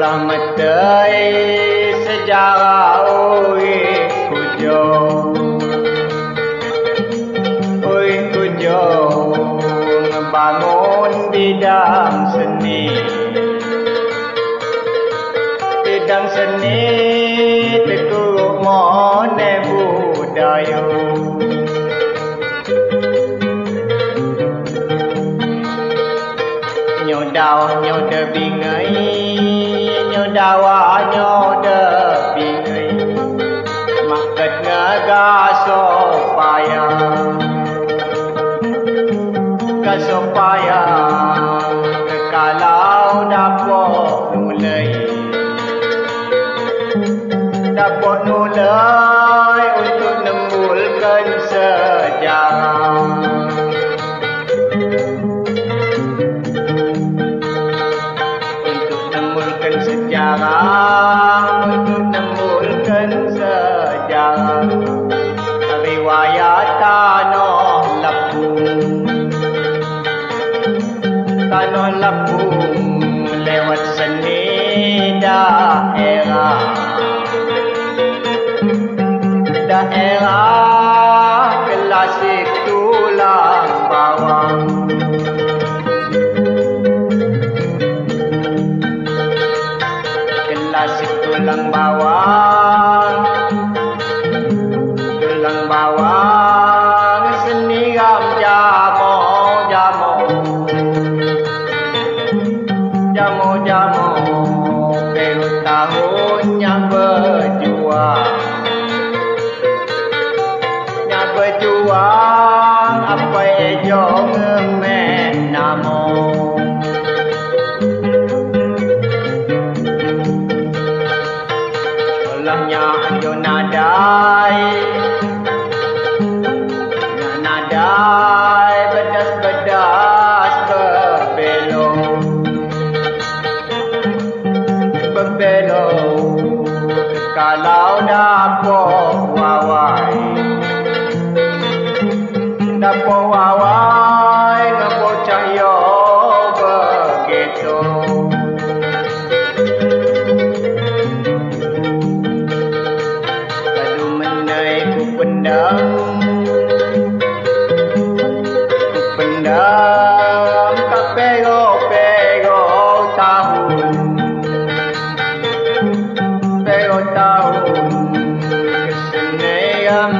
Belah metai sejarah oi kujo Oi kujo Ngebangun bidang seni Bidang seni Teguruk mone budaya nhau đau nhau đơ bi ngây nyo dawa nyo de pingai maket ngaga so paya ka paya kalau dapo mulai. Dapo mulai. Tanah lapung lewat seni daerah daerah klasik tulang bawang. Klasik tulang bawang nya berjuang nya berjuang nam mô a di nam mô cha yo ba ke to lalu menai ku pendam ku pendam tak pego pego tahun pego tahun kesenangan